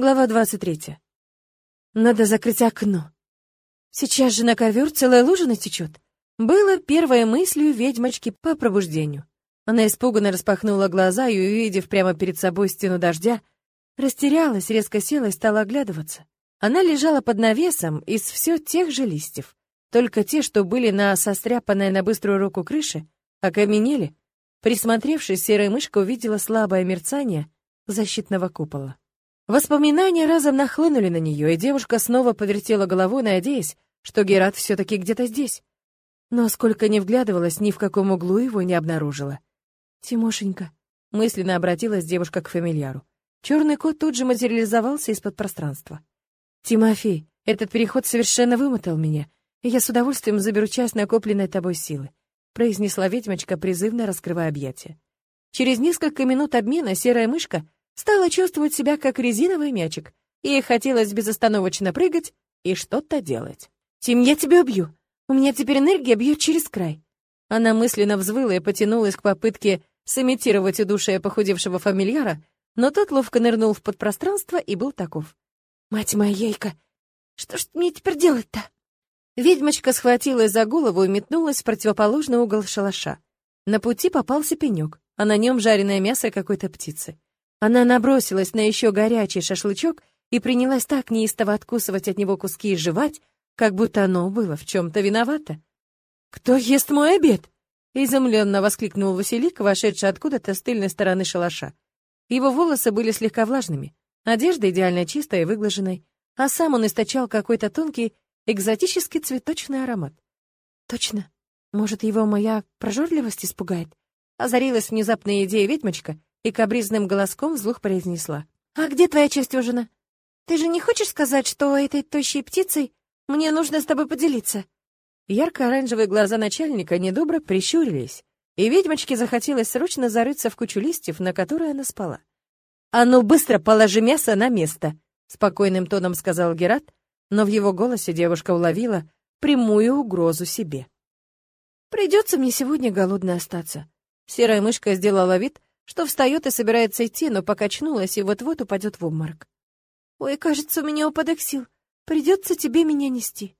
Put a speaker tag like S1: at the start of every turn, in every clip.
S1: Глава 23. Надо закрыть окно. Сейчас же на ковер целая лужа натечет. Было первой мыслью ведьмочки по пробуждению. Она испуганно распахнула глаза и, увидев прямо перед собой стену дождя, растерялась, резко села и стала оглядываться. Она лежала под навесом из все тех же листьев. Только те, что были на состряпанной на быструю руку крыше, окаменели. Присмотревшись, серая мышка увидела слабое мерцание защитного купола. Воспоминания разом нахлынули на нее, и девушка снова повертела головой, надеясь, что Герат все-таки где-то здесь. Но сколько ни вглядывалась, ни в каком углу его не обнаружила. «Тимошенька», — мысленно обратилась девушка к фамильяру. Черный кот тут же материализовался из-под пространства. «Тимофей, этот переход совершенно вымотал меня, и я с удовольствием заберу часть накопленной тобой силы», произнесла ведьмочка, призывно раскрывая объятия. Через несколько минут обмена серая мышка стала чувствовать себя как резиновый мячик. Ей хотелось безостановочно прыгать и что-то делать. «Тим, я тебя убью! У меня теперь энергия бьет через край!» Она мысленно взвыла и потянулась к попытке сымитировать удушие похудевшего фамильяра, но тот ловко нырнул в подпространство и был таков. «Мать моя яйка! Что ж мне теперь делать-то?» Ведьмочка схватилась за голову и метнулась в противоположный угол шалаша. На пути попался пенек, а на нем жареное мясо какой-то птицы. Она набросилась на еще горячий шашлычок и принялась так неистово откусывать от него куски и жевать, как будто оно было в чем-то виновато. «Кто ест мой обед?» — изумленно воскликнул Василик, вошедший откуда-то с тыльной стороны шалаша. Его волосы были слегка влажными, одежда идеально чистая и выглаженной, а сам он источал какой-то тонкий, экзотический цветочный аромат. «Точно. Может, его моя прожорливость испугает?» Озарилась внезапная идея ведьмочка и кабризным голоском вслух произнесла. «А где твоя часть ужина? Ты же не хочешь сказать, что этой тощей птицей мне нужно с тобой поделиться?» Ярко-оранжевые глаза начальника недобро прищурились, и ведьмочке захотелось срочно зарыться в кучу листьев, на которой она спала. «А ну, быстро положи мясо на место!» — спокойным тоном сказал Герат, но в его голосе девушка уловила прямую угрозу себе. «Придется мне сегодня голодной остаться». Серая мышка сделала вид, что встает и собирается идти, но покачнулась и вот-вот упадет в обморок. «Ой, кажется, у меня упадок сил. Придется тебе меня нести».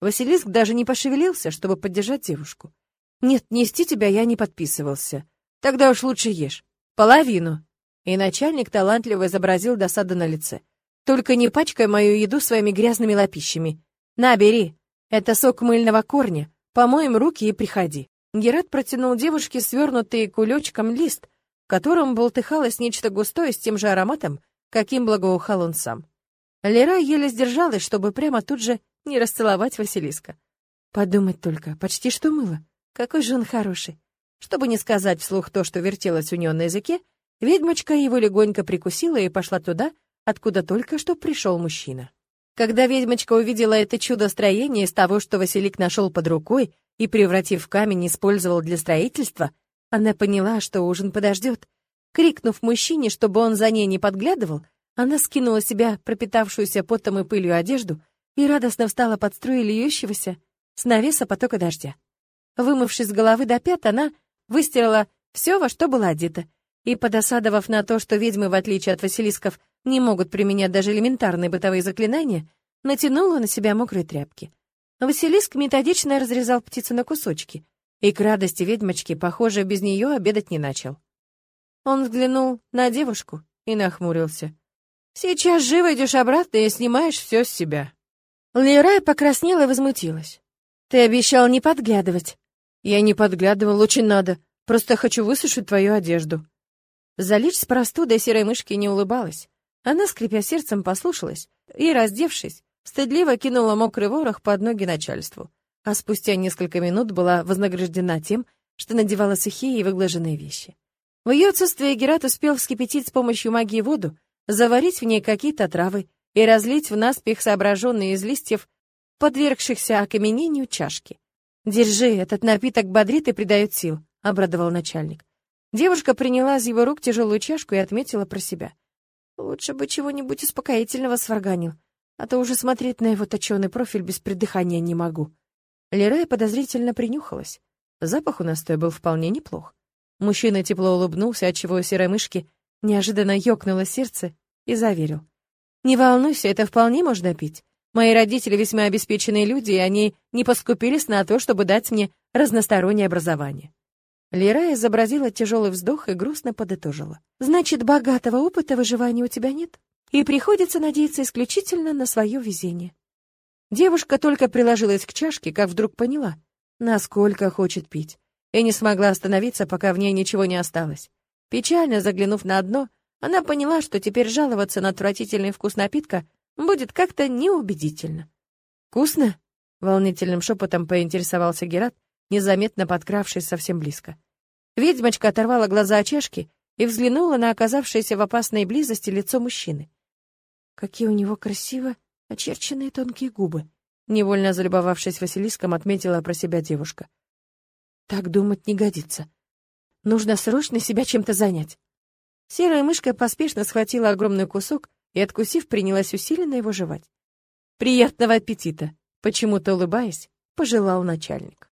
S1: Василиск даже не пошевелился, чтобы поддержать девушку. Нет, нести тебя я не подписывался. Тогда уж лучше ешь. Половину. И начальник талантливо изобразил досаду на лице. Только не пачкай мою еду своими грязными лапищами. На, бери. Это сок мыльного корня. Помоем руки и приходи. Герат протянул девушке свернутый кулечком лист, в котором болтыхалось нечто густое с тем же ароматом, каким благоухал он сам. Лера еле сдержалась, чтобы прямо тут же не расцеловать Василиска. Подумать только, почти что мыло. Какой же он хороший. Чтобы не сказать вслух то, что вертелось у нее на языке, ведьмочка его легонько прикусила и пошла туда, откуда только что пришел мужчина. Когда ведьмочка увидела это чудо строения из того, что Василик нашел под рукой и, превратив в камень, использовал для строительства, она поняла, что ужин подождет. Крикнув мужчине, чтобы он за ней не подглядывал, она скинула себя пропитавшуюся потом и пылью одежду и радостно встала под струи льющегося с навеса потока дождя. Вымывшись с головы до пят, она выстирала все, во что была одета, и, подосадовав на то, что ведьмы, в отличие от василисков, не могут применять даже элементарные бытовые заклинания, натянула на себя мокрые тряпки. Василиск методично разрезал птицу на кусочки, и к радости ведьмочки, похоже, без нее обедать не начал. Он взглянул на девушку и нахмурился. «Сейчас живо идешь обратно и снимаешь все с себя». Лерай покраснела и возмутилась. «Ты обещал не подглядывать». Я не подглядывал, очень надо. Просто хочу высушить твою одежду. Залечь с простудой серой мышки не улыбалась. Она, скрипя сердцем, послушалась и, раздевшись, стыдливо кинула мокрый ворох под ноги начальству, а спустя несколько минут была вознаграждена тем, что надевала сухие и выглаженные вещи. В ее отсутствие Герат успел вскипятить с помощью магии воду, заварить в ней какие-то травы и разлить в наспех соображенные из листьев подвергшихся окаменению чашки. «Держи, этот напиток бодрит и придает сил», — обрадовал начальник. Девушка приняла из его рук тяжелую чашку и отметила про себя. «Лучше бы чего-нибудь успокоительного сварганил, а то уже смотреть на его точеный профиль без придыхания не могу». Лерая подозрительно принюхалась. Запах у настоя был вполне неплох. Мужчина тепло улыбнулся, отчего у серой мышки неожиданно ёкнуло сердце и заверил. Не волнуйся, это вполне можно пить. Мои родители весьма обеспеченные люди, и они не поскупились на то, чтобы дать мне разностороннее образование. Лера изобразила тяжелый вздох и грустно подытожила. «Значит, богатого опыта выживания у тебя нет? И приходится надеяться исключительно на свое везение». Девушка только приложилась к чашке, как вдруг поняла, насколько хочет пить, и не смогла остановиться, пока в ней ничего не осталось. Печально заглянув на дно, она поняла, что теперь жаловаться на отвратительный вкус напитка будет как-то неубедительно. «Вкусно?» — волнительным шепотом поинтересовался Герат, незаметно подкравшись совсем близко. Ведьмочка оторвала глаза от чашки и взглянула на оказавшееся в опасной близости лицо мужчины. Какие у него красиво очерченные тонкие губы. Невольно залюбовавшись Василиском, отметила про себя девушка. Так думать не годится. Нужно срочно себя чем-то занять. Серая мышка поспешно схватила огромный кусок и, откусив, принялась усиленно его жевать. «Приятного аппетита!» — почему-то улыбаясь, пожелал начальник.